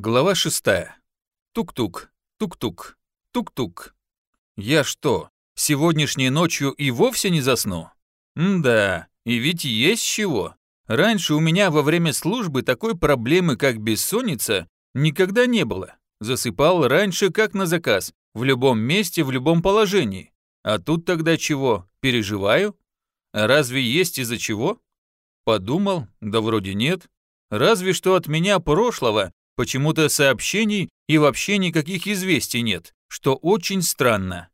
Глава шестая. Тук-тук, тук-тук, тук-тук. Я что, сегодняшней ночью и вовсе не засну? М-да, и ведь есть чего. Раньше у меня во время службы такой проблемы, как бессонница, никогда не было. Засыпал раньше, как на заказ, в любом месте, в любом положении. А тут тогда чего, переживаю? А разве есть из-за чего? Подумал, да вроде нет. Разве что от меня прошлого Почему-то сообщений и вообще никаких известий нет, что очень странно.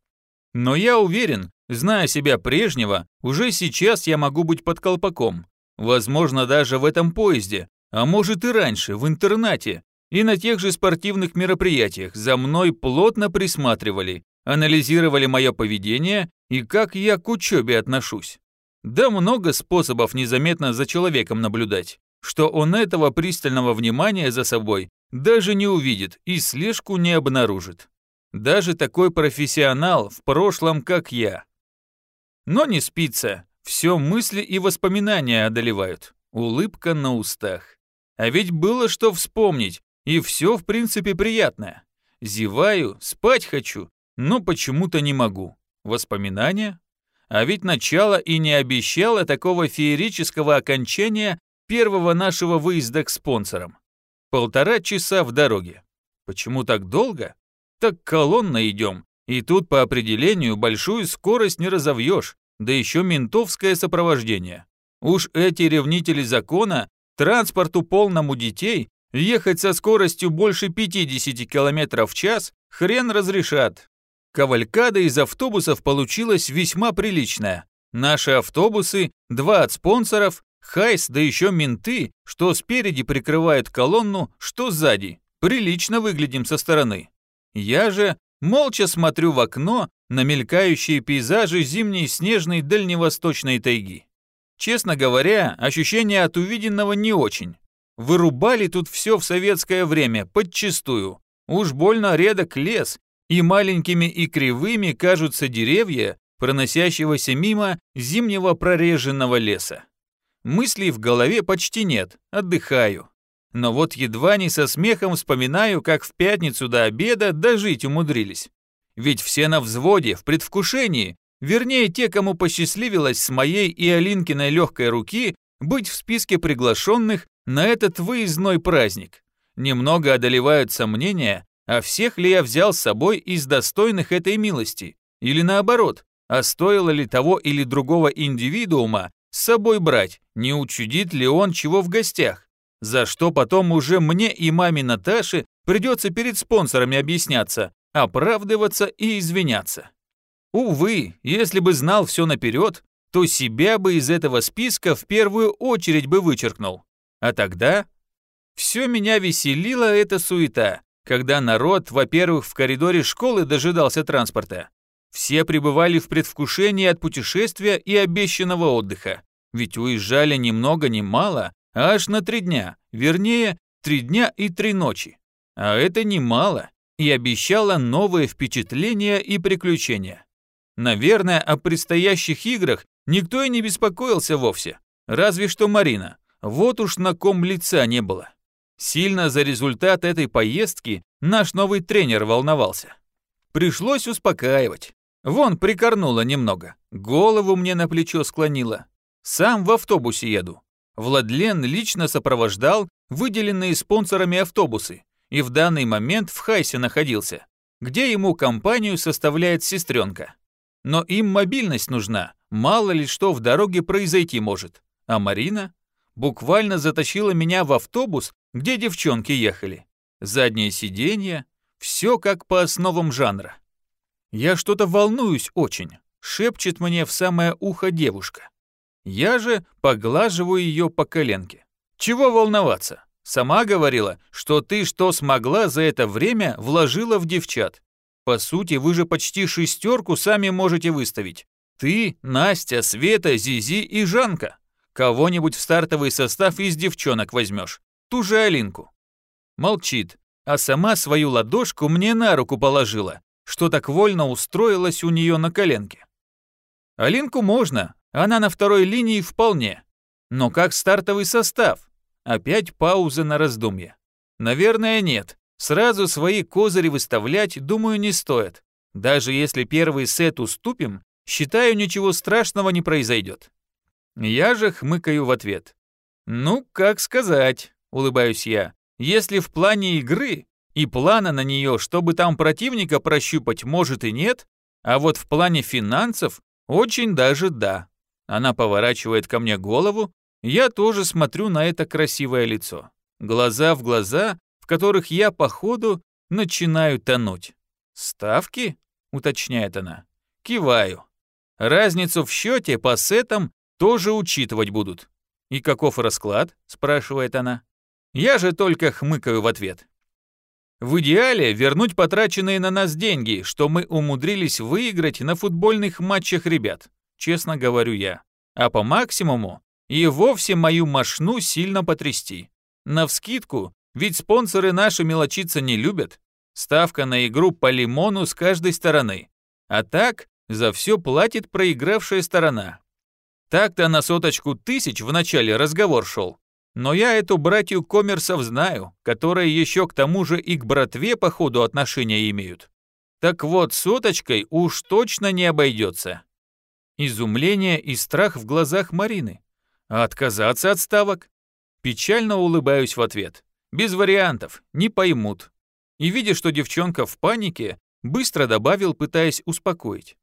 Но я уверен, зная себя прежнего, уже сейчас я могу быть под колпаком. Возможно, даже в этом поезде, а может и раньше, в интернате, и на тех же спортивных мероприятиях за мной плотно присматривали, анализировали мое поведение и как я к учебе отношусь. Да много способов незаметно за человеком наблюдать, что он этого пристального внимания за собой даже не увидит и слежку не обнаружит. Даже такой профессионал в прошлом, как я. Но не спится, все мысли и воспоминания одолевают, улыбка на устах. А ведь было что вспомнить, и все в принципе приятное. Зеваю, спать хочу, но почему-то не могу. Воспоминания? А ведь начало и не обещало такого феерического окончания первого нашего выезда к спонсорам. Полтора часа в дороге. Почему так долго? Так колонна идем, и тут по определению большую скорость не разовьешь, да еще ментовское сопровождение. Уж эти ревнители закона транспорту полному детей ехать со скоростью больше 50 км в час хрен разрешат. Кавалькада из автобусов получилась весьма приличная. Наши автобусы, два от спонсоров, Хайс, да еще менты, что спереди прикрывают колонну, что сзади. Прилично выглядим со стороны. Я же молча смотрю в окно на мелькающие пейзажи зимней снежной дальневосточной тайги. Честно говоря, ощущения от увиденного не очень. Вырубали тут все в советское время, подчистую. Уж больно редок лес, и маленькими и кривыми кажутся деревья, проносящегося мимо зимнего прореженного леса. Мыслей в голове почти нет, отдыхаю. Но вот едва не со смехом вспоминаю, как в пятницу до обеда дожить умудрились. Ведь все на взводе, в предвкушении, вернее те, кому посчастливилось с моей и Алинкиной легкой руки быть в списке приглашенных на этот выездной праздник. Немного одолевают сомнения, а всех ли я взял с собой из достойных этой милости? Или наоборот, а стоило ли того или другого индивидуума с собой брать, не учудит ли он чего в гостях, за что потом уже мне и маме Наташе придется перед спонсорами объясняться, оправдываться и извиняться. Увы, если бы знал все наперед, то себя бы из этого списка в первую очередь бы вычеркнул. А тогда... Все меня веселила эта суета, когда народ, во-первых, в коридоре школы дожидался транспорта, все пребывали в предвкушении от путешествия и обещанного отдыха. Ведь уезжали ни много ни мало, а аж на три дня, вернее, три дня и три ночи. А это немало и обещало новые впечатления и приключения. Наверное, о предстоящих играх никто и не беспокоился вовсе. Разве что Марина. Вот уж на ком лица не было. Сильно за результат этой поездки наш новый тренер волновался. Пришлось успокаивать. Вон прикорнула немного, голову мне на плечо склонила. Сам в автобусе еду. Владлен лично сопровождал выделенные спонсорами автобусы и в данный момент в Хайсе находился, где ему компанию составляет сестренка. Но им мобильность нужна, мало ли что в дороге произойти может. А Марина буквально затащила меня в автобус, где девчонки ехали. Заднее сиденье, все как по основам жанра. «Я что-то волнуюсь очень», — шепчет мне в самое ухо девушка. Я же поглаживаю ее по коленке. «Чего волноваться? Сама говорила, что ты что смогла за это время вложила в девчат. По сути, вы же почти шестерку сами можете выставить. Ты, Настя, Света, Зизи и Жанка. Кого-нибудь в стартовый состав из девчонок возьмешь. Ту же Алинку». Молчит, а сама свою ладошку мне на руку положила что так вольно устроилась у нее на коленке. Алинку можно, она на второй линии вполне. Но как стартовый состав? Опять пауза на раздумье. Наверное, нет. Сразу свои козыри выставлять, думаю, не стоит. Даже если первый сет уступим, считаю, ничего страшного не произойдет. Я же хмыкаю в ответ. Ну, как сказать, улыбаюсь я. Если в плане игры и плана на нее, чтобы там противника прощупать, может и нет, а вот в плане финансов очень даже да. Она поворачивает ко мне голову, я тоже смотрю на это красивое лицо. Глаза в глаза, в которых я, походу, начинаю тонуть. «Ставки?» — уточняет она. Киваю. Разницу в счете по сетам тоже учитывать будут. «И каков расклад?» — спрашивает она. Я же только хмыкаю в ответ. В идеале вернуть потраченные на нас деньги, что мы умудрились выиграть на футбольных матчах ребят, честно говорю я. А по максимуму и вовсе мою машну сильно потрясти. Навскидку, ведь спонсоры наши мелочиться не любят. Ставка на игру по лимону с каждой стороны. А так, за все платит проигравшая сторона. Так-то на соточку тысяч в начале разговор шел. Но я эту братью коммерсов знаю, которые еще к тому же и к братве по ходу отношения имеют. Так вот, соточкой уж точно не обойдется. Изумление и страх в глазах Марины. А отказаться от ставок? Печально улыбаюсь в ответ. Без вариантов, не поймут. И видя, что девчонка в панике, быстро добавил, пытаясь успокоить.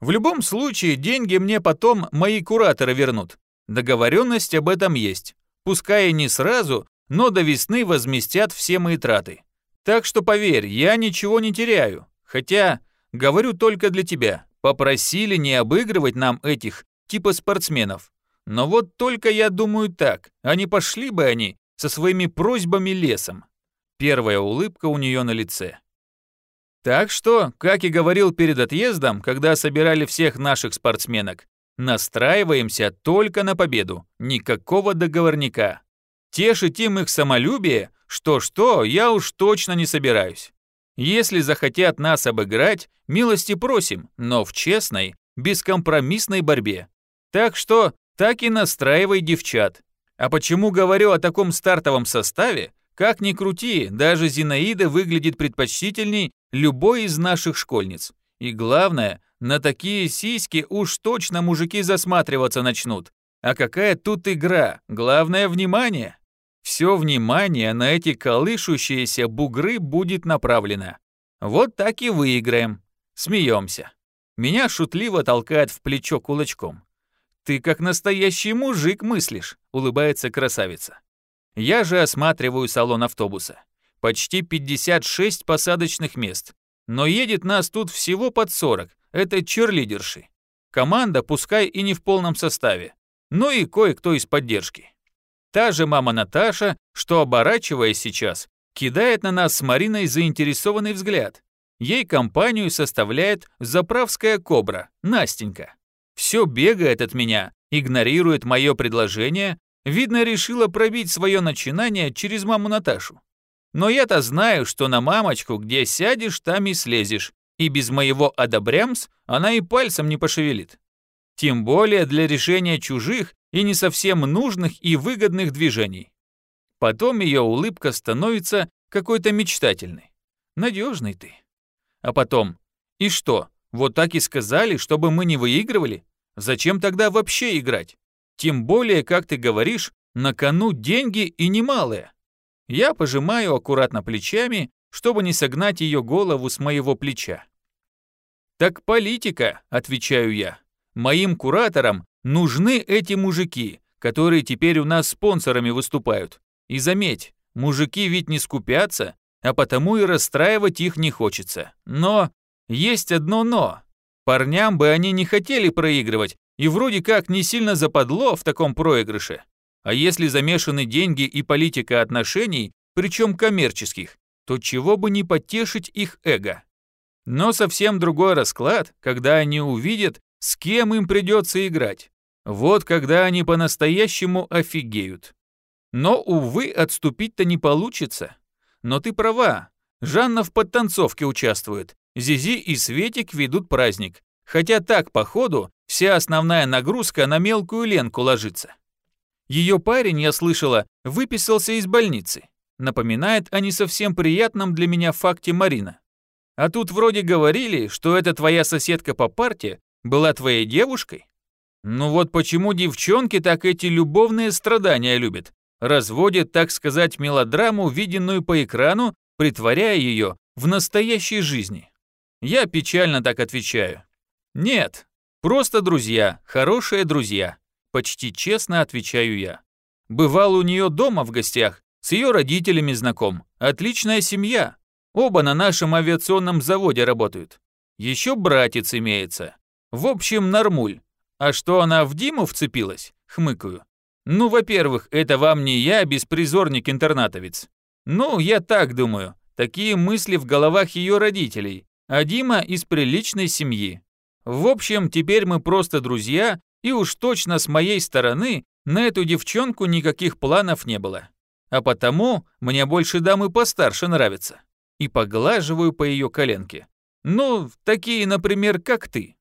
В любом случае, деньги мне потом мои кураторы вернут. Договоренность об этом есть. Пускай и не сразу, но до весны возместят все мои траты. Так что поверь, я ничего не теряю. Хотя, говорю только для тебя, попросили не обыгрывать нам этих, типа спортсменов. Но вот только я думаю так, а не пошли бы они со своими просьбами лесом. Первая улыбка у нее на лице. Так что, как и говорил перед отъездом, когда собирали всех наших спортсменок, Настраиваемся только на победу, никакого договорника. Тешить им их самолюбие, что-что, я уж точно не собираюсь. Если захотят нас обыграть, милости просим, но в честной, бескомпромиссной борьбе. Так что так и настраивай девчат. А почему говорю о таком стартовом составе? Как ни крути, даже Зинаида выглядит предпочтительней любой из наших школьниц. И главное, на такие сиськи уж точно мужики засматриваться начнут. А какая тут игра? Главное внимание. Все внимание на эти колышущиеся бугры будет направлено. Вот так и выиграем. Смеемся. Меня шутливо толкает в плечо кулачком. «Ты как настоящий мужик мыслишь», — улыбается красавица. Я же осматриваю салон автобуса. Почти 56 посадочных мест. Но едет нас тут всего под 40, это черлидерши. Команда, пускай и не в полном составе, но и кое-кто из поддержки. Та же мама Наташа, что оборачиваясь сейчас, кидает на нас с Мариной заинтересованный взгляд. Ей компанию составляет заправская кобра, Настенька. Все бегает от меня, игнорирует мое предложение, видно, решила пробить свое начинание через маму Наташу. Но я-то знаю, что на мамочку, где сядешь, там и слезешь, и без моего одобрямс она и пальцем не пошевелит. Тем более для решения чужих и не совсем нужных и выгодных движений. Потом ее улыбка становится какой-то мечтательной. Надежный ты. А потом, и что, вот так и сказали, чтобы мы не выигрывали? Зачем тогда вообще играть? Тем более, как ты говоришь, на кону деньги и немалые. Я пожимаю аккуратно плечами чтобы не согнать ее голову с моего плеча. «Так политика», — отвечаю я. «Моим кураторам нужны эти мужики, которые теперь у нас спонсорами выступают. И заметь, мужики ведь не скупятся, а потому и расстраивать их не хочется. Но есть одно «но». Парням бы они не хотели проигрывать, и вроде как не сильно западло в таком проигрыше. А если замешаны деньги и политика отношений, причем коммерческих, то чего бы не потешить их эго. Но совсем другой расклад, когда они увидят, с кем им придется играть. Вот когда они по-настоящему офигеют. Но, увы, отступить-то не получится. Но ты права. Жанна в подтанцовке участвует. Зизи и Светик ведут праздник. Хотя так, по ходу, вся основная нагрузка на мелкую Ленку ложится. Ее парень, я слышала, выписался из больницы. напоминает о не совсем приятном для меня факте Марина. А тут вроде говорили, что эта твоя соседка по парте была твоей девушкой. Ну вот почему девчонки так эти любовные страдания любят. Разводят, так сказать, мелодраму, виденную по экрану, притворяя ее в настоящей жизни. Я печально так отвечаю. Нет, просто друзья, хорошие друзья. Почти честно отвечаю я. Бывал у нее дома в гостях, с ее родителями знаком. Отличная семья. Оба на нашем авиационном заводе работают. Еще братец имеется. В общем, нормуль. А что она в Диму вцепилась? Хмыкаю. Ну, во-первых, это вам не я, беспризорник-интернатовец. Ну, я так думаю. Такие мысли в головах ее родителей. А Дима из приличной семьи. В общем, теперь мы просто друзья, и уж точно с моей стороны на эту девчонку никаких планов не было. А потому мне больше дамы постарше нравятся и поглаживаю по ее коленке. Ну, такие, например, как ты.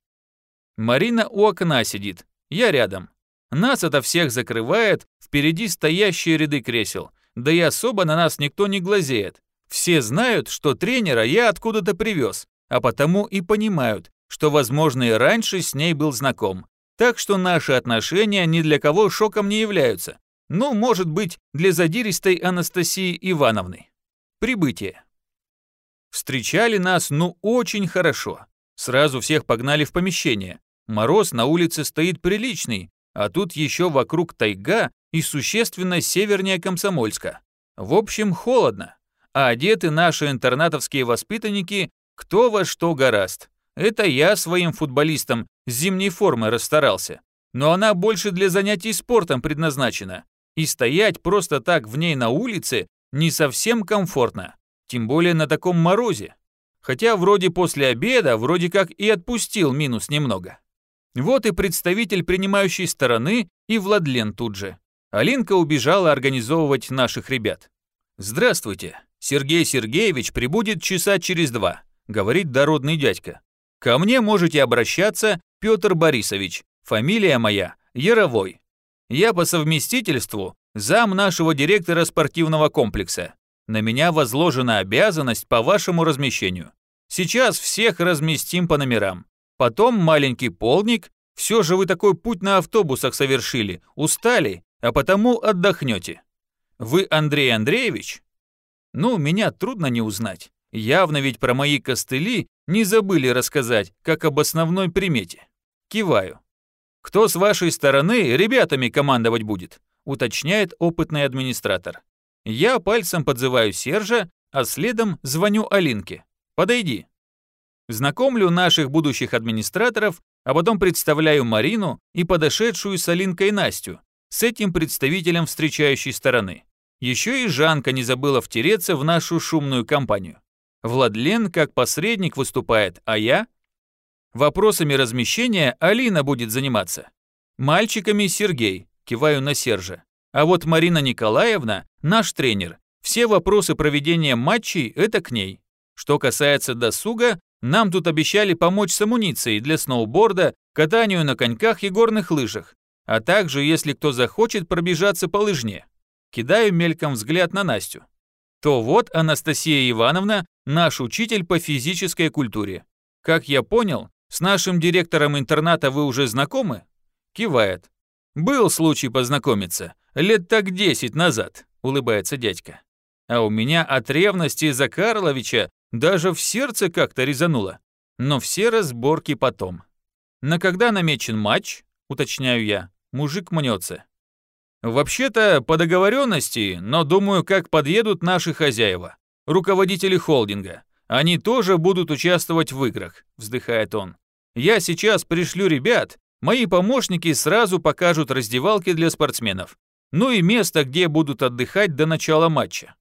Марина у окна сидит, я рядом. Нас это всех закрывает, впереди стоящие ряды кресел, да и особо на нас никто не глазеет. Все знают, что тренера я откуда-то привез, а потому и понимают, что, возможно, и раньше с ней был знаком. Так что наши отношения ни для кого шоком не являются. Ну, может быть, для задиристой Анастасии Ивановны. Прибытие. Встречали нас, ну, очень хорошо. Сразу всех погнали в помещение. Мороз на улице стоит приличный, а тут еще вокруг тайга и существенно севернее Комсомольска. В общем, холодно. А одеты наши интернатовские воспитанники кто во что гораст. Это я своим футболистам с зимней формы расстарался. Но она больше для занятий спортом предназначена. И стоять просто так в ней на улице не совсем комфортно. Тем более на таком морозе. Хотя вроде после обеда, вроде как и отпустил минус немного. Вот и представитель принимающей стороны, и Владлен тут же. Алинка убежала организовывать наших ребят. «Здравствуйте. Сергей Сергеевич прибудет часа через два», говорит дородный дядька. «Ко мне можете обращаться, Петр Борисович. Фамилия моя Яровой. Я по совместительству зам нашего директора спортивного комплекса. На меня возложена обязанность по вашему размещению. Сейчас всех разместим по номерам. Потом маленький полник. Все же вы такой путь на автобусах совершили, устали, а потому отдохнете. Вы Андрей Андреевич? Ну, меня трудно не узнать. Явно ведь про мои костыли не забыли рассказать, как об основной примете. Киваю. Кто с вашей стороны ребятами командовать будет? Уточняет опытный администратор. Я пальцем подзываю Сержа, а следом звоню Алинке. «Подойди». Знакомлю наших будущих администраторов, а потом представляю Марину и подошедшую с Алинкой Настю, с этим представителем встречающей стороны. Еще и Жанка не забыла втереться в нашу шумную компанию. Владлен как посредник выступает, а я? Вопросами размещения Алина будет заниматься. Мальчиками Сергей, киваю на Сержа. А вот Марина Николаевна – наш тренер. Все вопросы проведения матчей – это к ней. Что касается досуга, нам тут обещали помочь с амуницией для сноуборда, катанию на коньках и горных лыжах, а также, если кто захочет, пробежаться по лыжне. Кидаю мельком взгляд на Настю. То вот Анастасия Ивановна, наш учитель по физической культуре. Как я понял, с нашим директором интерната вы уже знакомы? Кивает. Был случай познакомиться. Лет так десять назад, улыбается дядька. А у меня от ревности за Карловича даже в сердце как-то резануло. Но все разборки потом. На когда намечен матч, уточняю я, мужик мнется. Вообще-то по договоренности, но думаю, как подъедут наши хозяева, руководители холдинга. Они тоже будут участвовать в играх, вздыхает он. Я сейчас пришлю ребят, мои помощники сразу покажут раздевалки для спортсменов ну и место, где будут отдыхать до начала матча.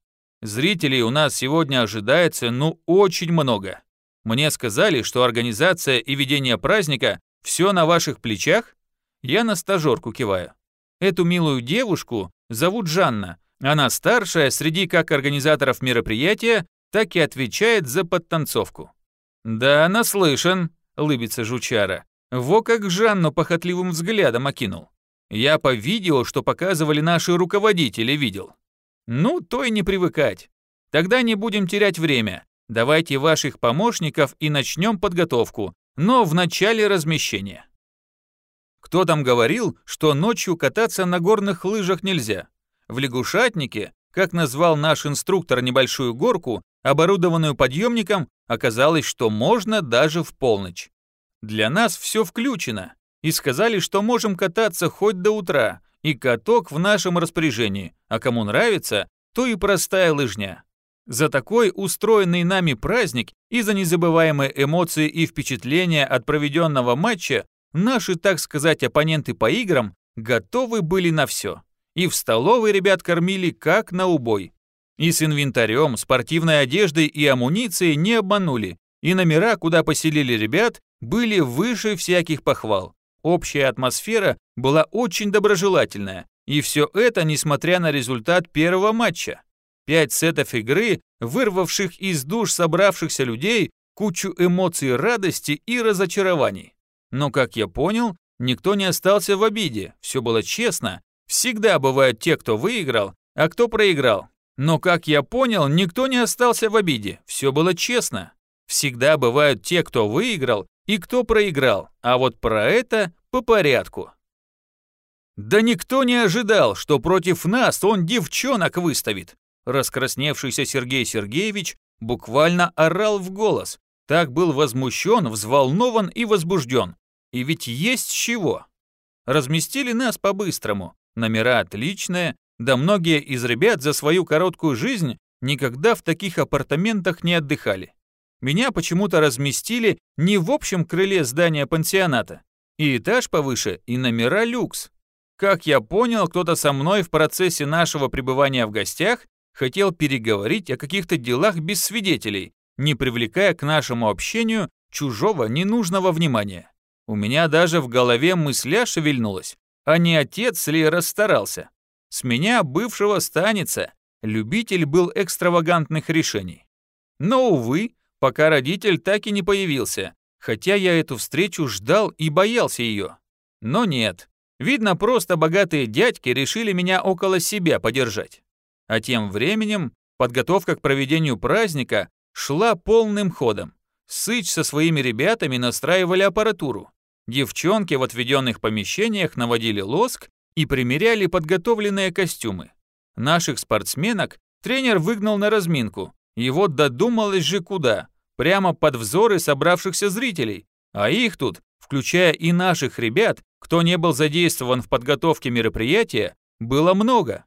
Зрителей у нас сегодня ожидается, ну, очень много. Мне сказали, что организация и ведение праздника все на ваших плечах? Я на стажерку киваю. Эту милую девушку зовут Жанна. Она старшая среди как организаторов мероприятия, так и отвечает за подтанцовку. «Да, наслышан», — лыбится жучара. Во как Жанну похотливым взглядом окинул. Я по видео, что показывали наши руководители, видел. Ну, то и не привыкать. Тогда не будем терять время. Давайте ваших помощников и начнем подготовку, но в начале размещения. Кто там говорил, что ночью кататься на горных лыжах нельзя? В лягушатнике, как назвал наш инструктор небольшую горку, оборудованную подъемником, оказалось, что можно даже в полночь. Для нас все включено, и сказали, что можем кататься хоть до утра, и каток в нашем распоряжении, а кому нравится, то и простая лыжня. За такой устроенный нами праздник и за незабываемые эмоции и впечатления от проведенного матча наши, так сказать, оппоненты по играм готовы были на все. И в столовой ребят кормили как на убой. И с инвентарем, спортивной одеждой и амуницией не обманули. И номера, куда поселили ребят, были выше всяких похвал. Общая атмосфера была очень доброжелательная. И все это несмотря на результат первого матча. Пять сетов игры, вырвавших из душ собравшихся людей кучу эмоций радости и разочарований. Но, как я понял, никто не остался в обиде, все было честно. Всегда бывают те, кто выиграл, а кто проиграл. Но, как я понял, никто не остался в обиде, все было честно. Всегда бывают те, кто выиграл и кто проиграл, а вот про это по порядку. Да никто не ожидал, что против нас он девчонок выставит. Раскрасневшийся Сергей Сергеевич буквально орал в голос. Так был возмущен, взволнован и возбужден. И ведь есть чего. Разместили нас по-быстрому. Номера отличные, да многие из ребят за свою короткую жизнь никогда в таких апартаментах не отдыхали. Меня почему-то разместили не в общем крыле здания пансионата. И этаж повыше, и номера люкс. Как я понял, кто-то со мной в процессе нашего пребывания в гостях хотел переговорить о каких-то делах без свидетелей, не привлекая к нашему общению чужого ненужного внимания. У меня даже в голове мысля шевельнулась, а не отец ли расстарался. С меня, бывшего, станется. Любитель был экстравагантных решений. Но, увы, пока родитель так и не появился, хотя я эту встречу ждал и боялся ее. Но нет. Видно, просто богатые дядьки решили меня около себя подержать. А тем временем подготовка к проведению праздника шла полным ходом. Сыч со своими ребятами настраивали аппаратуру. Девчонки в отведенных помещениях наводили лоск и примеряли подготовленные костюмы. Наших спортсменок тренер выгнал на разминку, вот додумалось же куда, прямо под взоры собравшихся зрителей, а их тут, включая и наших ребят, кто не был задействован в подготовке мероприятия, было много.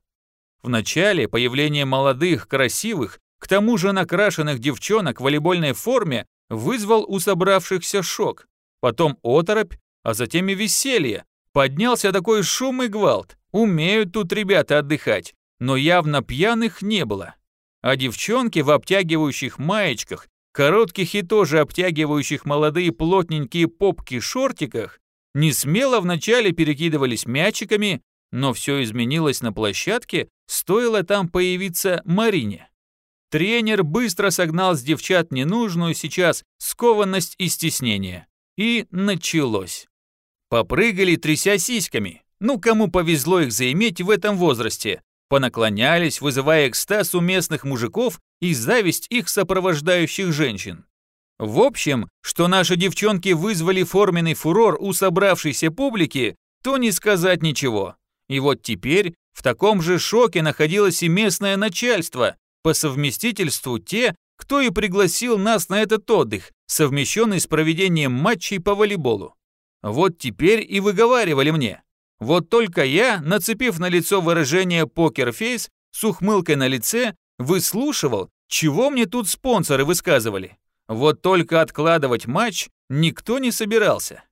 Вначале появление молодых, красивых, к тому же накрашенных девчонок в волейбольной форме вызвал у собравшихся шок. Потом оторопь, а затем и веселье. Поднялся такой шум и гвалт. Умеют тут ребята отдыхать, но явно пьяных не было. А девчонки в обтягивающих маечках, коротких и тоже обтягивающих молодые плотненькие попки шортиках, не смело вначале перекидывались мячиками, но все изменилось на площадке, стоило там появиться Марине. Тренер быстро согнал с девчат ненужную сейчас скованность и стеснение. И началось. Попрыгали, тряся сиськами. Ну, кому повезло их заиметь в этом возрасте. Понаклонялись, вызывая экстаз у местных мужиков и зависть их сопровождающих женщин. В общем, что наши девчонки вызвали форменный фурор у собравшейся публики, то не сказать ничего. И вот теперь в таком же шоке находилось и местное начальство, по совместительству те, кто и пригласил нас на этот отдых, совмещенный с проведением матчей по волейболу. Вот теперь и выговаривали мне. Вот только я, нацепив на лицо выражение покерфейс с ухмылкой на лице, выслушивал, чего мне тут спонсоры высказывали. Вот только откладывать матч никто не собирался.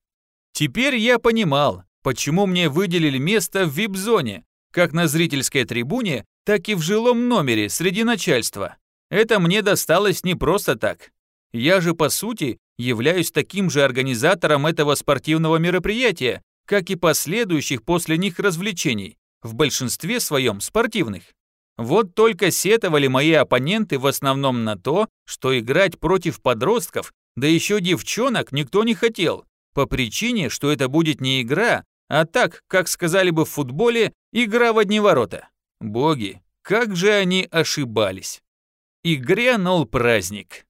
Теперь я понимал, почему мне выделили место в вип-зоне, как на зрительской трибуне, так и в жилом номере среди начальства. Это мне досталось не просто так. Я же, по сути, являюсь таким же организатором этого спортивного мероприятия, как и последующих после них развлечений, в большинстве своем спортивных. Вот только сетовали мои оппоненты в основном на то, что играть против подростков, да еще девчонок никто не хотел, по причине, что это будет не игра, а так, как сказали бы в футболе, игра в одни ворота. Боги, Как же они ошибались. И грянул праздник.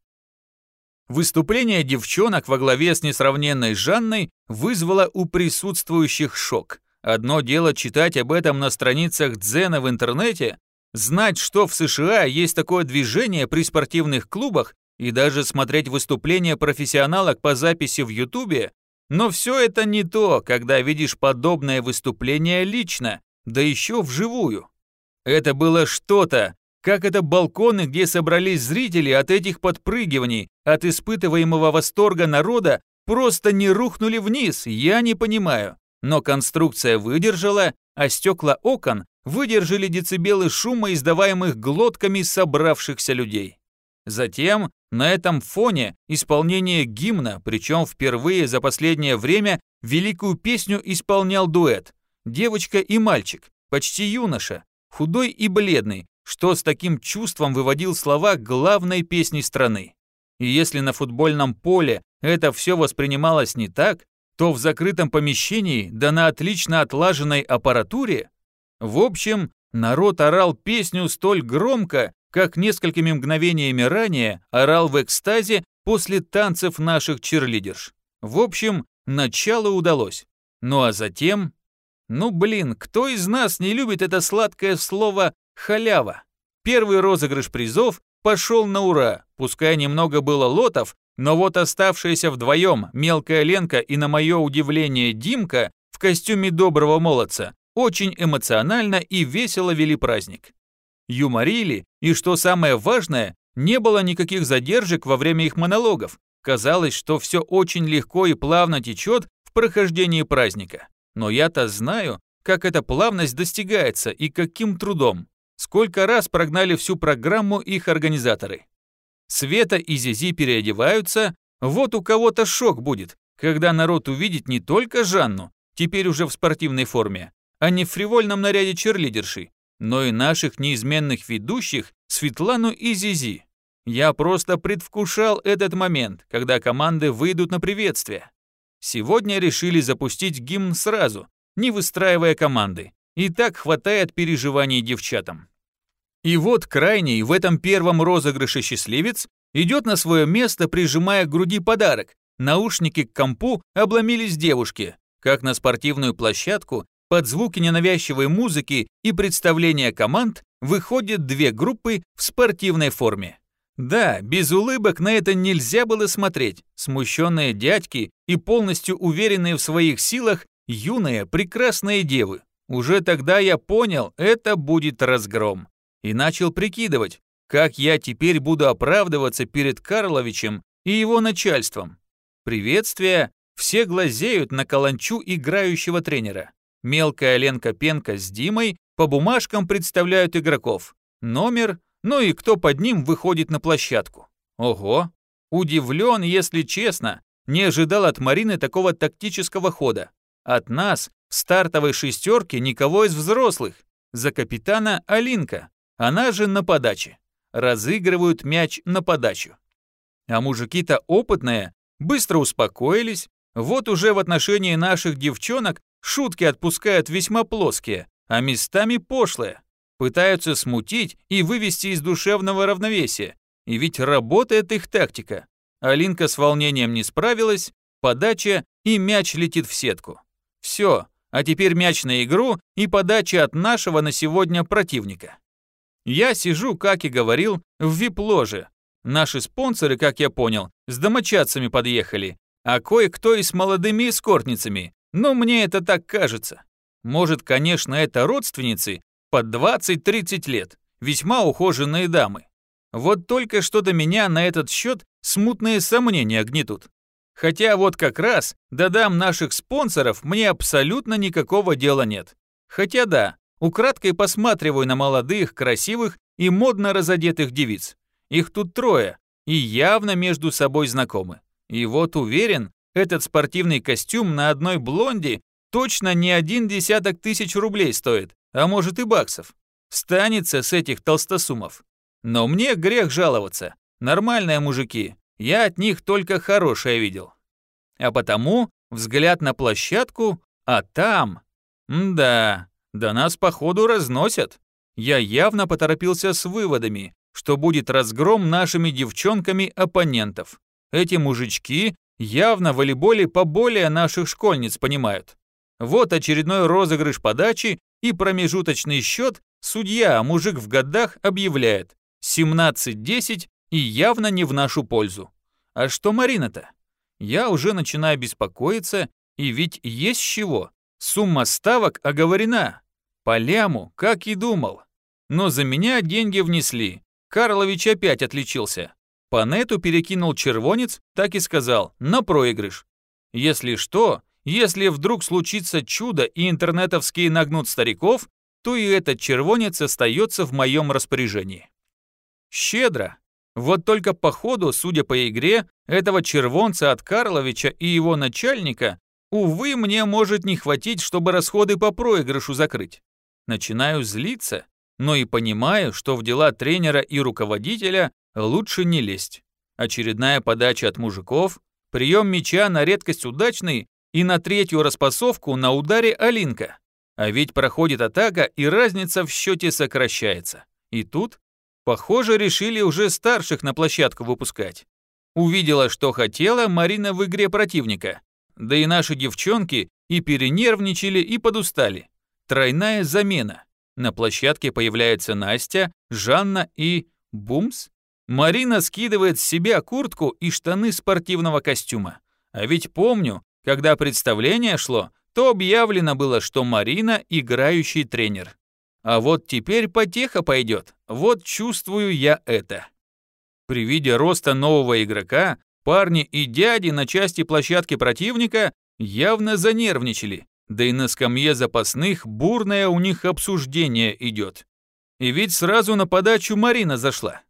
Выступление девчонок во главе с несравненной Жанной вызвало у присутствующих шок. Одно дело читать об этом на страницах Дзена в интернете, знать, что в США есть такое движение при спортивных клубах и даже смотреть выступления профессионалок по записи в Ютубе, но все это не то, когда видишь подобное выступление лично, да еще вживую. Это было что-то, как это балконы, где собрались зрители от этих подпрыгиваний, от испытываемого восторга народа, просто не рухнули вниз, я не понимаю. Но конструкция выдержала, а стекла окон выдержали децибелы шума, издаваемых глотками собравшихся людей. Затем на этом фоне исполнение гимна, причем впервые за последнее время великую песню исполнял дуэт. Девочка и мальчик, почти юноша, худой и бледный, что с таким чувством выводил слова главной песни страны. И если на футбольном поле это все воспринималось не так, то в закрытом помещении, да на отлично отлаженной аппаратуре, в общем, народ орал песню столь громко, как несколькими мгновениями ранее орал в экстазе после танцев наших черлидерш. В общем, начало удалось. Ну а затем... Ну блин, кто из нас не любит это сладкое слово Халява. Первый розыгрыш призов пошел на ура, пускай немного было лотов, но вот оставшиеся вдвоем мелкая Ленка и, на мое удивление, Димка в костюме доброго молодца очень эмоционально и весело вели праздник. Юморили, и что самое важное, не было никаких задержек во время их монологов. Казалось, что все очень легко и плавно течет в прохождении праздника. Но я-то знаю, как эта плавность достигается и каким трудом. Сколько раз прогнали всю программу их организаторы. Света и Зизи переодеваются, вот у кого-то шок будет, когда народ увидит не только Жанну, теперь уже в спортивной форме, а не в фривольном наряде черлидерши, но и наших неизменных ведущих Светлану и Зизи. Я просто предвкушал этот момент, когда команды выйдут на приветствие. Сегодня решили запустить гимн сразу, не выстраивая команды, и так хватает переживаний девчатам. И вот крайний в этом первом розыгрыше счастливец идет на свое место, прижимая к груди подарок. Наушники к компу обломились девушки, как на спортивную площадку, под звуки ненавязчивой музыки и представления команд выходят две группы в спортивной форме. Да, без улыбок на это нельзя было смотреть. Смущенные дядьки и полностью уверенные в своих силах юные прекрасные девы. Уже тогда я понял, это будет разгром. И начал прикидывать, как я теперь буду оправдываться перед Карловичем и его начальством. Приветствие, все глазеют на каланчу играющего тренера. Мелкая Ленка Пенка с Димой по бумажкам представляют игроков. Номер, ну и кто под ним выходит на площадку. Ого! Удивлен, если честно, не ожидал от Марины такого тактического хода. От нас стартовой шестерке никого из взрослых. За капитана Алинка, она же на подаче. Разыгрывают мяч на подачу. А мужики-то опытные, быстро успокоились. Вот уже в отношении наших девчонок шутки отпускают весьма плоские, а местами пошлые. Пытаются смутить и вывести из душевного равновесия. И ведь работает их тактика. Алинка с волнением не справилась, подача и мяч летит в сетку. Все, а теперь мяч на игру и подача от нашего на сегодня противника. Я сижу, как и говорил, в вип-ложе. Наши спонсоры, как я понял, с домочадцами подъехали, а кое-кто и с молодыми эскортницами, но мне это так кажется. Может, конечно, это родственницы под 20-30 лет, весьма ухоженные дамы. Вот только что-то меня на этот счет смутные сомнения гнетут. Хотя вот как раз до дам наших спонсоров мне абсолютно никакого дела нет. Хотя да, украдкой посматриваю на молодых, красивых и модно разодетых девиц. Их тут трое, и явно между собой знакомы. И вот уверен, этот спортивный костюм на одной блонде точно не один десяток тысяч рублей стоит, а может и баксов. Станется с этих толстосумов. Но мне грех жаловаться. Нормальные мужики, я от них только хорошее видел. А потому взгляд на площадку, а там... да, до нас походу разносят. Я явно поторопился с выводами, что будет разгром нашими девчонками оппонентов. Эти мужички явно в волейболе поболее наших школьниц понимают. Вот очередной розыгрыш подачи и промежуточный счет судья, мужик в годах, объявляет 17-10 и явно не в нашу пользу. А что Марина-то? Я уже начинаю беспокоиться, и ведь есть чего. Сумма ставок оговорена. По ляму, как и думал. Но за меня деньги внесли. Карлович опять отличился. По нету перекинул червонец, так и сказал, на проигрыш. Если что, если вдруг случится чудо и интернетовские нагнут стариков, то и этот червонец остается в моем распоряжении. Щедро. Вот только по ходу, судя по игре, этого червонца от Карловича и его начальника, увы, мне может не хватить, чтобы расходы по проигрышу закрыть. Начинаю злиться, но и понимаю, что в дела тренера и руководителя лучше не лезть. Очередная подача от мужиков, прием мяча на редкость удачный и на третью распасовку на ударе Алинка. А ведь проходит атака, и разница в счете сокращается. И тут, похоже, решили уже старших на площадку выпускать. Увидела, что хотела Марина в игре противника. Да и наши девчонки и перенервничали, и подустали. Тройная замена. На площадке появляется Настя, Жанна и... Бумс? Марина скидывает с себя куртку и штаны спортивного костюма. А ведь помню, когда представление шло, то объявлено было, что Марина – играющий тренер. А вот теперь потеха пойдет, вот чувствую я это. При виде роста нового игрока, парни и дяди на части площадки противника явно занервничали, да и на скамье запасных бурное у них обсуждение идет. И ведь сразу на подачу Марина зашла.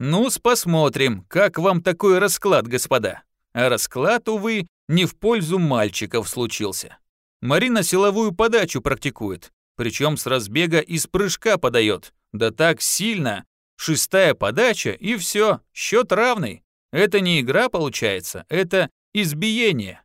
ну посмотрим, как вам такой расклад, господа. А расклад, увы, не в пользу мальчиков случился. Марина силовую подачу практикует, причем с разбега из прыжка подает. Да так сильно. Шестая подача и все, счет равный. Это не игра получается, это избиение.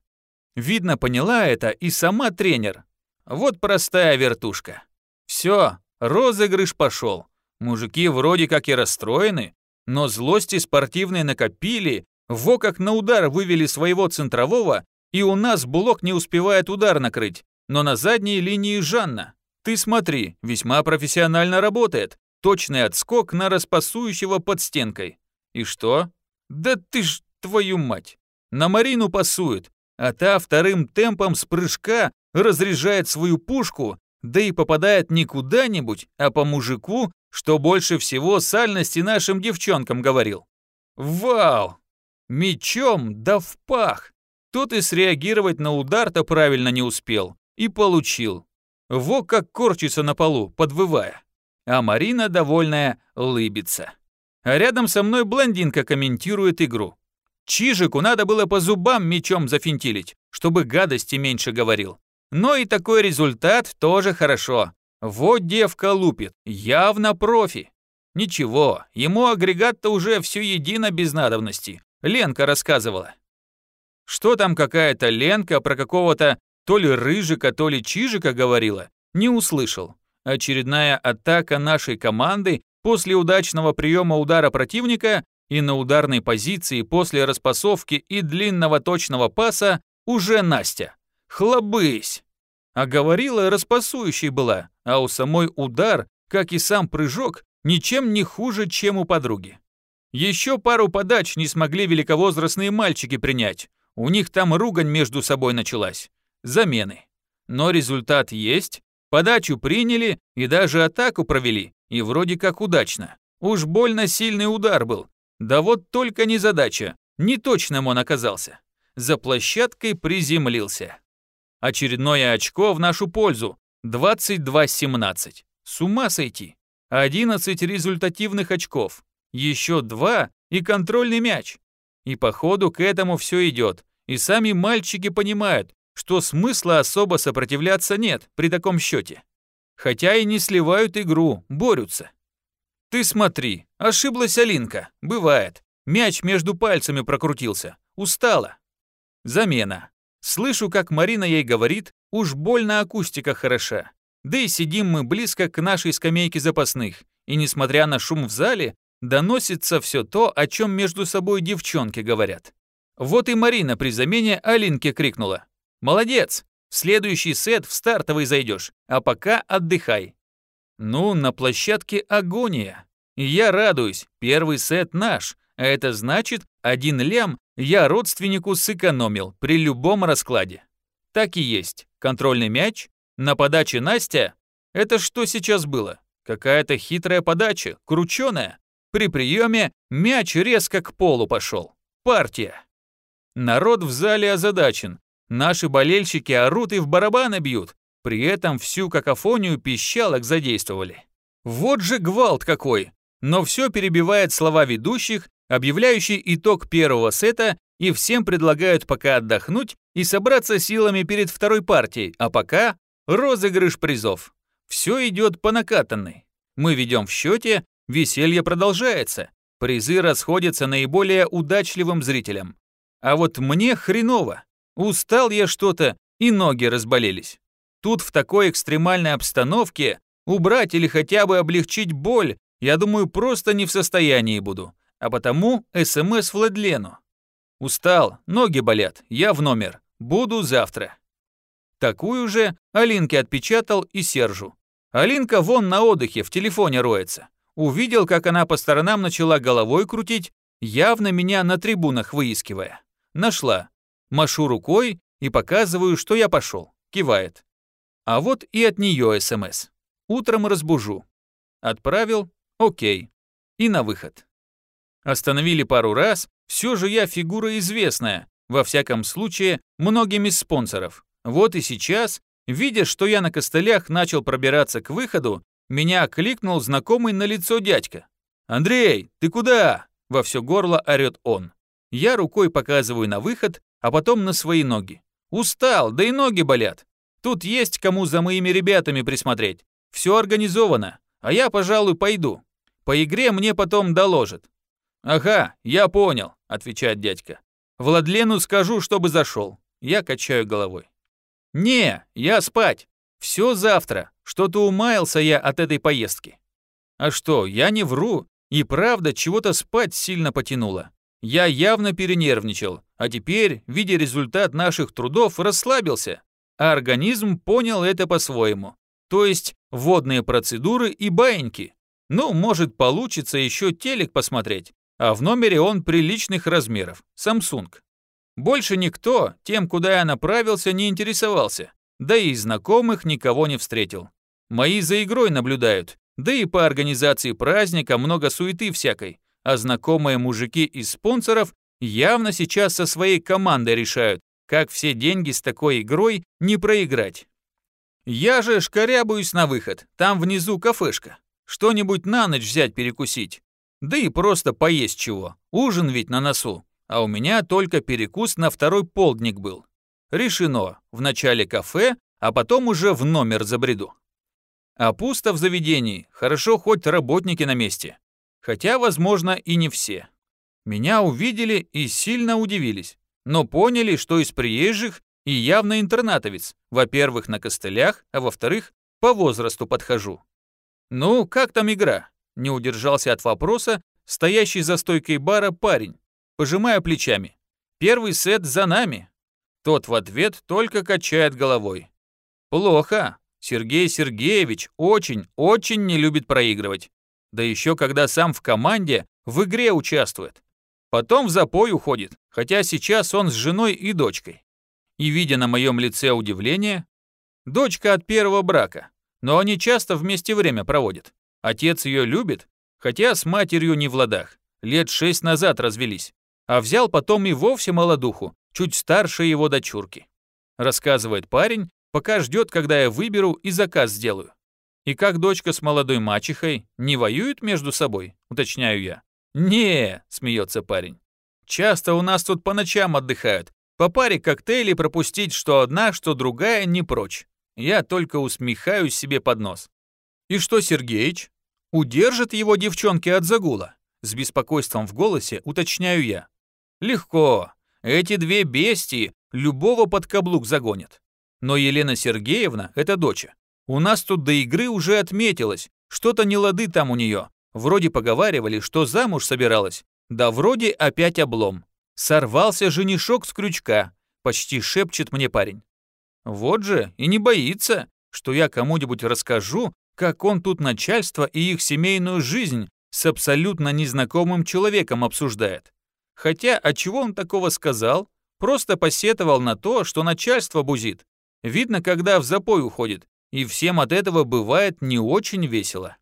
Видно, поняла это и сама тренер. Вот простая вертушка. Все, розыгрыш пошел. Мужики вроде как и расстроены, но злости спортивные накопили во как на удар вывели своего центрового, и у нас блок не успевает удар накрыть, но на задней линии Жанна. Ты смотри, весьма профессионально работает. Точный отскок на распасующего под стенкой. И что? Да ты ж, твою мать. На Марину пасует, а та вторым темпом с прыжка разряжает свою пушку, да и попадает не куда-нибудь, а по мужику, что больше всего сальности нашим девчонкам говорил. Вау! Мечом да в пах. Тот и среагировать на удар-то правильно не успел. И получил. Во как корчится на полу, подвывая. А Марина, довольная, лыбится. А рядом со мной блондинка комментирует игру. Чижику надо было по зубам мечом зафинтилить, чтобы гадости меньше говорил. Но и такой результат тоже хорошо. Вот девка лупит, явно профи. Ничего, ему агрегат-то уже все едино без надобности. Ленка рассказывала. Что там какая-то Ленка про какого-то то ли Рыжика, то ли Чижика говорила, не услышал. Очередная атака нашей команды после удачного приема удара противника и на ударной позиции после распасовки и длинного точного паса уже Настя. Хлобысь! А говорила, распасующей была, а у самой удар, как и сам прыжок, ничем не хуже, чем у подруги. Еще пару подач не смогли великовозрастные мальчики принять. У них там ругань между собой началась. Замены. Но результат есть. Подачу приняли и даже атаку провели. И вроде как удачно. Уж больно сильный удар был. Да вот только не задача. Неточным он оказался. За площадкой приземлился. Очередное очко в нашу пользу. 22-17. С ума сойти. 11 результативных очков еще два и контрольный мяч. И по ходу к этому все идет. И сами мальчики понимают, что смысла особо сопротивляться нет при таком счете. Хотя и не сливают игру, борются. Ты смотри, ошиблась Алинка, бывает. Мяч между пальцами прокрутился, устала. Замена. Слышу, как Марина ей говорит, уж больно акустика хороша. Да и сидим мы близко к нашей скамейке запасных, и несмотря на шум в зале, доносится все то, о чем между собой девчонки говорят. Вот и Марина при замене Алинке крикнула. «Молодец! В следующий сет в стартовый зайдешь, а пока отдыхай». Ну, на площадке агония. Я радуюсь, первый сет наш, а это значит, один лям я родственнику сэкономил при любом раскладе. Так и есть. Контрольный мяч, на подаче Настя. Это что сейчас было? Какая-то хитрая подача, крученая. При приеме мяч резко к полу пошел. Партия. Народ в зале озадачен. Наши болельщики орут и в барабаны бьют. При этом всю какофонию пищалок задействовали. Вот же гвалт какой! Но все перебивает слова ведущих, объявляющий итог первого сета, и всем предлагают пока отдохнуть и собраться силами перед второй партией, а пока розыгрыш призов. Все идет по накатанной. Мы ведем в счете, веселье продолжается. Призы расходятся наиболее удачливым зрителям. А вот мне хреново. Устал я что-то, и ноги разболелись. Тут в такой экстремальной обстановке убрать или хотя бы облегчить боль, я думаю, просто не в состоянии буду. А потому СМС Владлену. Устал, ноги болят, я в номер. Буду завтра. Такую же Алинке отпечатал и Сержу. Алинка вон на отдыхе в телефоне роется. Увидел, как она по сторонам начала головой крутить, явно меня на трибунах выискивая. Нашла. Машу рукой и показываю, что я пошел. Кивает. А вот и от нее СМС. Утром разбужу. Отправил. Окей. И на выход. Остановили пару раз, все же я фигура известная, во всяком случае, многим из спонсоров. Вот и сейчас, видя, что я на костылях начал пробираться к выходу, меня окликнул знакомый на лицо дядька. «Андрей, ты куда?» – во все горло орёт он. Я рукой показываю на выход, а потом на свои ноги. Устал, да и ноги болят. Тут есть кому за моими ребятами присмотреть. Все организовано, а я, пожалуй, пойду. По игре мне потом доложат. «Ага, я понял», — отвечает дядька. «Владлену скажу, чтобы зашел». Я качаю головой. «Не, я спать. Все завтра. Что-то умаялся я от этой поездки». «А что, я не вру. И правда, чего-то спать сильно потянуло. Я явно перенервничал, а теперь, видя результат наших трудов, расслабился. А организм понял это по-своему. То есть водные процедуры и баиньки. Ну, может, получится еще телек посмотреть а в номере он приличных размеров, Samsung. Больше никто, тем, куда я направился, не интересовался, да и знакомых никого не встретил. Мои за игрой наблюдают, да и по организации праздника много суеты всякой, а знакомые мужики из спонсоров явно сейчас со своей командой решают, как все деньги с такой игрой не проиграть. Я же шкарябаюсь на выход, там внизу кафешка. Что-нибудь на ночь взять перекусить. Да и просто поесть чего. Ужин ведь на носу. А у меня только перекус на второй полдник был. Решено. Вначале кафе, а потом уже в номер забреду. А пусто в заведении. Хорошо, хоть работники на месте. Хотя, возможно, и не все. Меня увидели и сильно удивились. Но поняли, что из приезжих и явно интернатовец. Во-первых, на костылях, а во-вторых, по возрасту подхожу. Ну, как там игра? Не удержался от вопроса стоящий за стойкой бара парень, пожимая плечами. «Первый сет за нами». Тот в ответ только качает головой. «Плохо. Сергей Сергеевич очень, очень не любит проигрывать. Да еще когда сам в команде в игре участвует. Потом в запой уходит, хотя сейчас он с женой и дочкой. И видя на моем лице удивление, дочка от первого брака, но они часто вместе время проводят. Отец ее любит, хотя с матерью не в ладах. Лет шесть назад развелись. А взял потом и вовсе молодуху, чуть старше его дочурки. Рассказывает парень, пока ждет, когда я выберу и заказ сделаю. И как дочка с молодой мачехой не воюют между собой, уточняю я. «Не», — смеется парень. «Часто у нас тут по ночам отдыхают. По паре коктейлей пропустить, что одна, что другая, не прочь. Я только усмехаюсь себе под нос. «И что, Сергеич? Удержит его девчонки от загула?» С беспокойством в голосе уточняю я. «Легко. Эти две бестии любого под каблук загонят. Но Елена Сергеевна, это доча, У нас тут до игры уже отметилось, что-то не лады там у нее. Вроде поговаривали, что замуж собиралась. Да вроде опять облом. Сорвался женишок с крючка, почти шепчет мне парень. Вот же и не боится, что я кому-нибудь расскажу, как он тут начальство и их семейную жизнь с абсолютно незнакомым человеком обсуждает. Хотя, от чего он такого сказал? Просто посетовал на то, что начальство бузит. Видно, когда в запой уходит, и всем от этого бывает не очень весело.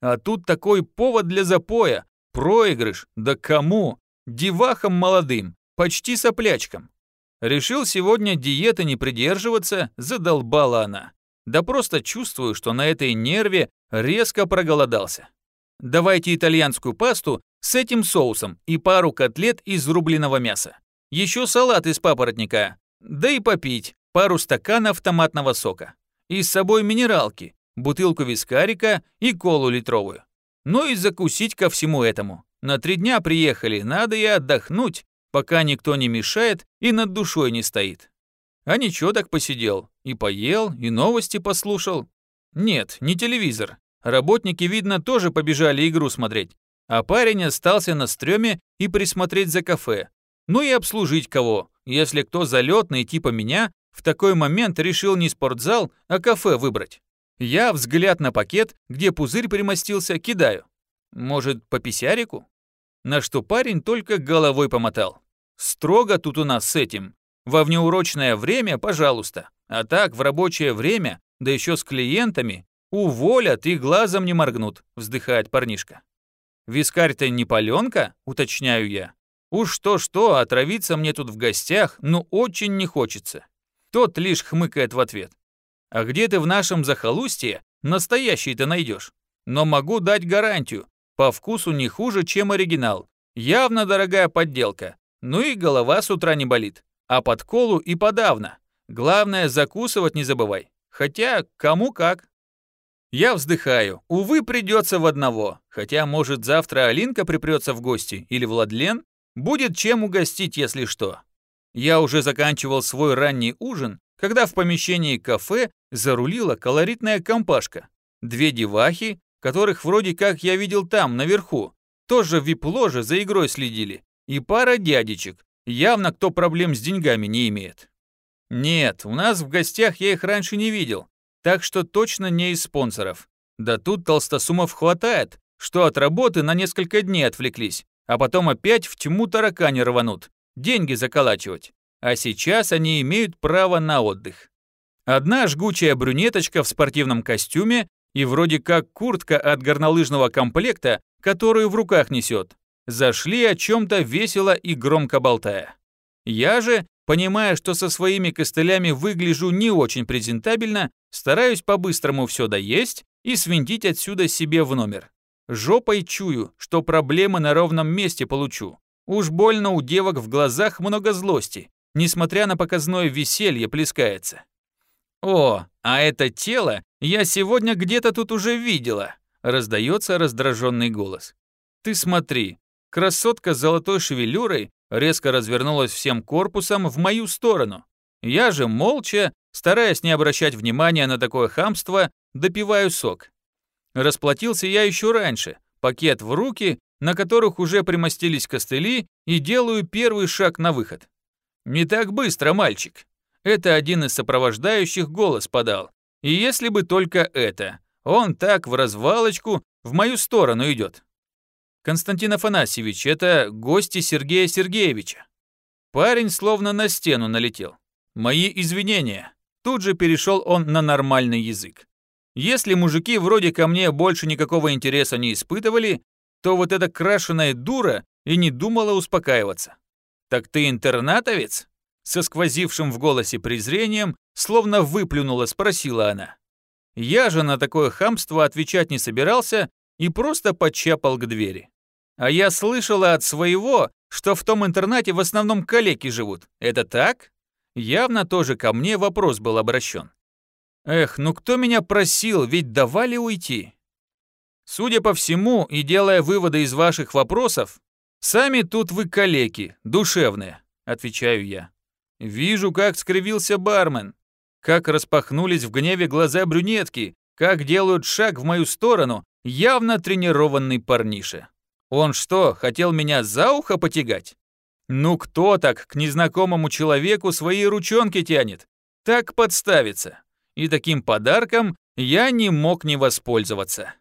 А тут такой повод для запоя, проигрыш, да кому? Девахам молодым, почти соплячкам. Решил сегодня диеты не придерживаться, задолбала она. Да просто чувствую, что на этой нерве резко проголодался. Давайте итальянскую пасту с этим соусом и пару котлет из рубленого мяса. Еще салат из папоротника. Да и попить пару стаканов томатного сока. И с собой минералки, бутылку вискарика и колу литровую. Ну и закусить ко всему этому. На три дня приехали, надо и отдохнуть, пока никто не мешает и над душой не стоит. А ничего так посидел, и поел, и новости послушал. Нет, не телевизор. Работники, видно, тоже побежали игру смотреть. А парень остался на стреме и присмотреть за кафе. Ну и обслужить кого, если кто залетный типа меня в такой момент решил не спортзал, а кафе выбрать. Я взгляд на пакет, где пузырь примостился, кидаю. Может, по писярику? На что парень только головой помотал. Строго тут у нас с этим. Во внеурочное время, пожалуйста. А так, в рабочее время, да еще с клиентами, уволят и глазом не моргнут, вздыхает парнишка. Вискарь-то не паленка, уточняю я. Уж то-что, отравиться мне тут в гостях, ну очень не хочется. Тот лишь хмыкает в ответ. А где ты в нашем захолустье настоящий-то найдешь? Но могу дать гарантию. По вкусу не хуже, чем оригинал. Явно дорогая подделка. Ну и голова с утра не болит. А под колу и подавно. Главное, закусывать не забывай. Хотя, кому как. Я вздыхаю. Увы, придется в одного. Хотя, может, завтра Алинка припрется в гости или Владлен. Будет чем угостить, если что. Я уже заканчивал свой ранний ужин, когда в помещении кафе зарулила колоритная компашка. Две девахи, которых вроде как я видел там, наверху, тоже в вип-ложе за игрой следили, и пара дядечек, явно кто проблем с деньгами не имеет. Нет, у нас в гостях я их раньше не видел, так что точно не из спонсоров. Да тут толстосумов хватает, что от работы на несколько дней отвлеклись, а потом опять в тьму таракани рванут, деньги заколачивать. А сейчас они имеют право на отдых. Одна жгучая брюнеточка в спортивном костюме и вроде как куртка от горнолыжного комплекта, которую в руках несет. Зашли о чем-то весело и громко болтая. Я же, понимая, что со своими костылями выгляжу не очень презентабельно, стараюсь по-быстрому все доесть и свинтить отсюда себе в номер. Жопой чую, что проблемы на ровном месте получу. Уж больно у девок в глазах много злости, несмотря на показное веселье плескается. О, а это тело я сегодня где-то тут уже видела, раздается раздраженный голос. Ты смотри, красотка с золотой шевелюрой резко развернулась всем корпусом в мою сторону. Я же молча, стараясь не обращать внимания на такое хамство, допиваю сок. Расплатился я еще раньше, пакет в руки на которых уже примостились костыли, и делаю первый шаг на выход. «Не так быстро, мальчик!» Это один из сопровождающих голос подал. И если бы только это. Он так в развалочку в мою сторону идет. Константин Афанасьевич, это гости Сергея Сергеевича. Парень словно на стену налетел. Мои извинения. Тут же перешел он на нормальный язык. Если мужики вроде ко мне больше никакого интереса не испытывали, то вот эта крашеная дура и не думала успокаиваться. «Так ты интернатовец?» Со сквозившим в голосе презрением, словно выплюнула, спросила она. Я же на такое хамство отвечать не собирался и просто подчапал к двери. А я слышала от своего, что в том интернате в основном калеки живут. Это так? Явно тоже ко мне вопрос был обращен. Эх, ну кто меня просил, ведь давали уйти. Судя по всему, и делая выводы из ваших вопросов, сами тут вы калеки, душевные, отвечаю я. Вижу, как скривился бармен. Как распахнулись в гневе глаза брюнетки, как делают шаг в мою сторону явно тренированный парниша. Он что, хотел меня за ухо потягать? Ну кто так к незнакомому человеку свои ручонки тянет? Так подставится. И таким подарком я не мог не воспользоваться.